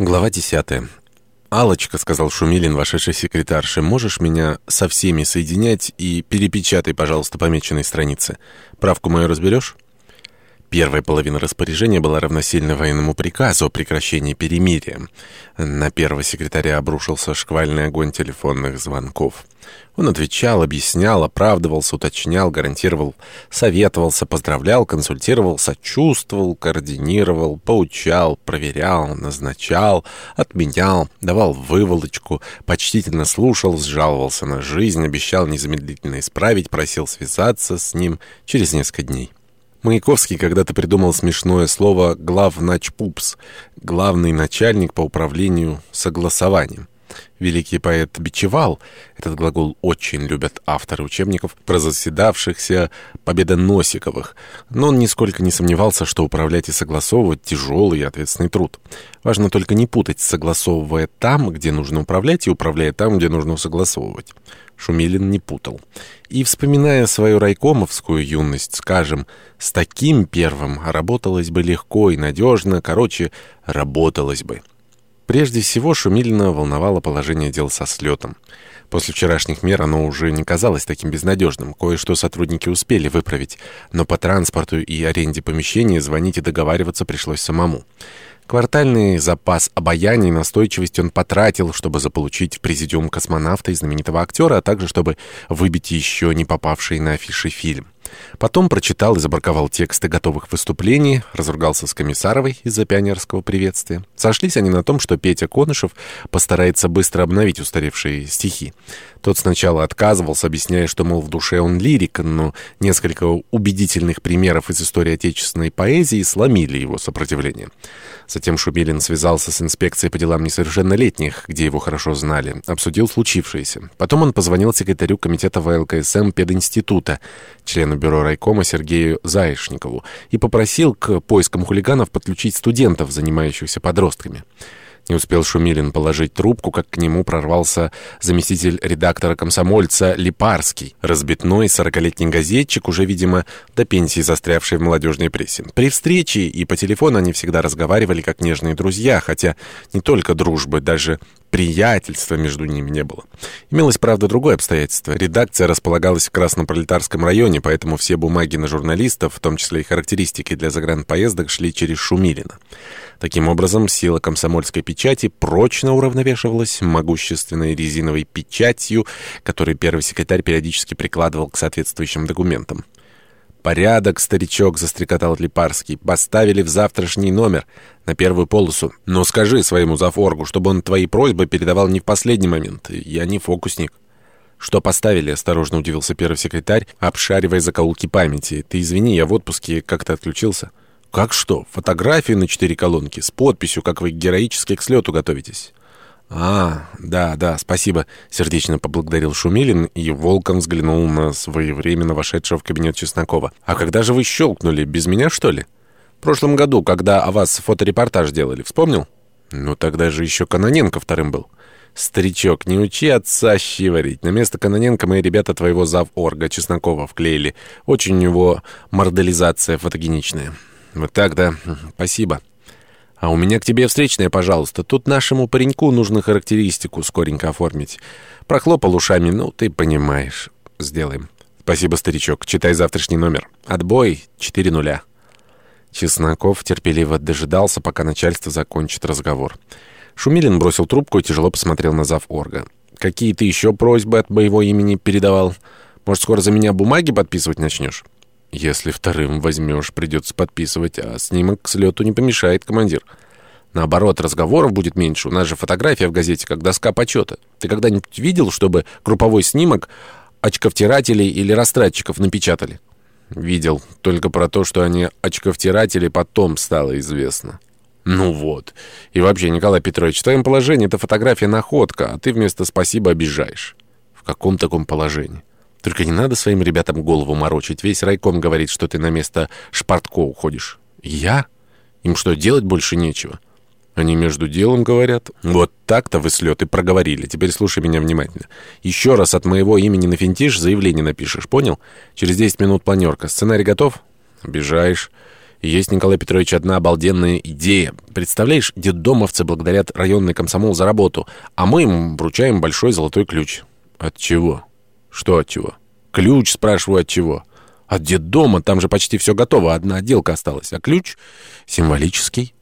Глава 10. алочка сказал Шумилин, вошедший секретарше, — «можешь меня со всеми соединять и перепечатай, пожалуйста, помеченные страницы. Правку мою разберешь?» Первая половина распоряжения была равносильна военному приказу о прекращении перемирия. На первого секретаря обрушился шквальный огонь телефонных звонков. Он отвечал, объяснял, оправдывался, уточнял, гарантировал, советовался, поздравлял, консультировал, сочувствовал, координировал, поучал, проверял, назначал, отменял, давал выволочку, почтительно слушал, сжаловался на жизнь, обещал незамедлительно исправить, просил связаться с ним через несколько дней. Маяковский когда-то придумал смешное слово «главначпупс» — главный начальник по управлению согласованием. Великий поэт бичевал, этот глагол очень любят авторы учебников про заседавшихся победоносиковых, но он нисколько не сомневался, что управлять и согласовывать тяжелый и ответственный труд. Важно только не путать, согласовывая там, где нужно управлять, и управляя там, где нужно согласовывать. Шумилин не путал. И, вспоминая свою райкомовскую юность, скажем, с таким первым работалось бы легко и надежно, короче, работалось бы. Прежде всего Шумилина волновало положение дел со слетом. После вчерашних мер оно уже не казалось таким безнадежным. Кое-что сотрудники успели выправить, но по транспорту и аренде помещения звонить и договариваться пришлось самому. Квартальный запас обаяния и настойчивости он потратил, чтобы заполучить в президиум космонавта и знаменитого актера, а также чтобы выбить еще не попавший на афиши фильм. Потом прочитал и забраковал тексты готовых выступлений, разругался с Комиссаровой из-за пионерского приветствия. Сошлись они на том, что Петя Конышев постарается быстро обновить устаревшие стихи. Тот сначала отказывался, объясняя, что, мол, в душе он лирик, но несколько убедительных примеров из истории отечественной поэзии сломили его сопротивление. Затем Шумилин связался с инспекцией по делам несовершеннолетних, где его хорошо знали, обсудил случившееся. Потом он позвонил секретарю комитета ВЛКСМ пединститута, члену бюро райкома Сергею Заишникову, и попросил к поискам хулиганов подключить студентов, занимающихся подростками. Не успел Шумилин положить трубку, как к нему прорвался заместитель редактора комсомольца Липарский, разбитной сорокалетний газетчик, уже, видимо, до пенсии застрявший в молодежной прессе. При встрече и по телефону они всегда разговаривали как нежные друзья, хотя не только дружбы, даже приятельства между ними не было. Имелось, правда, другое обстоятельство. Редакция располагалась в Краснопролетарском районе, поэтому все бумаги на журналистов, в том числе и характеристики для загранпоездок, шли через Шумилина. Таким образом, сила комсомольской печати прочно уравновешивалась могущественной резиновой печатью, которую первый секретарь периодически прикладывал к соответствующим документам. «Порядок, старичок!» — застрекотал Липарский. «Поставили в завтрашний номер, на первую полосу. Но скажи своему зафоргу, чтобы он твои просьбы передавал не в последний момент. Я не фокусник». «Что поставили?» — осторожно удивился первый секретарь, обшаривая закоулки памяти. «Ты извини, я в отпуске как-то отключился». «Как что? Фотографии на четыре колонки с подписью, как вы героически к слету готовитесь». «А, да, да, спасибо», — сердечно поблагодарил Шумилин и волком взглянул на своевременно вошедшего в кабинет Чеснокова. «А когда же вы щелкнули? Без меня, что ли?» «В прошлом году, когда о вас фоторепортаж делали, вспомнил?» «Ну, тогда же еще Каноненко вторым был». «Старичок, не учи отца щи варить. На место Каноненко мои ребята твоего заворга Чеснокова вклеили. Очень у него мордализация фотогеничная». «Вот так, да. Спасибо». «А у меня к тебе встречная, пожалуйста. Тут нашему пареньку нужно характеристику скоренько оформить. Прохлопал ушами, ну, ты понимаешь. Сделаем». «Спасибо, старичок. Читай завтрашний номер. Отбой. Четыре нуля». Чесноков терпеливо дожидался, пока начальство закончит разговор. Шумилин бросил трубку и тяжело посмотрел на зав. орга. «Какие ты еще просьбы от моего имени передавал? Может, скоро за меня бумаги подписывать начнешь?» Если вторым возьмешь, придется подписывать, а снимок к слету не помешает, командир. Наоборот, разговоров будет меньше. У нас же фотография в газете, как доска почета. Ты когда-нибудь видел, чтобы групповой снимок очковтирателей или растратчиков напечатали? Видел. Только про то, что они очковтиратели, потом стало известно. Ну вот. И вообще, Николай Петрович, в твоем положении это фотография находка, а ты вместо «спасибо» обижаешь. В каком таком положении? Только не надо своим ребятам голову морочить. Весь райком говорит, что ты на место Шпартко уходишь. Я? Им что, делать больше нечего? Они между делом говорят. Вот так-то вы слеты проговорили. Теперь слушай меня внимательно. Еще раз от моего имени на финтиш заявление напишешь, понял? Через 10 минут планерка. Сценарий готов? Обижаешь. Есть, Николай Петрович, одна обалденная идея. Представляешь, детдомовцы благодарят районный комсомол за работу, а мы им вручаем большой золотой ключ. От чего? Что от чего? Ключ, спрашиваю, от чего? От детдома, там же почти все готово, одна отделка осталась, а ключ символический.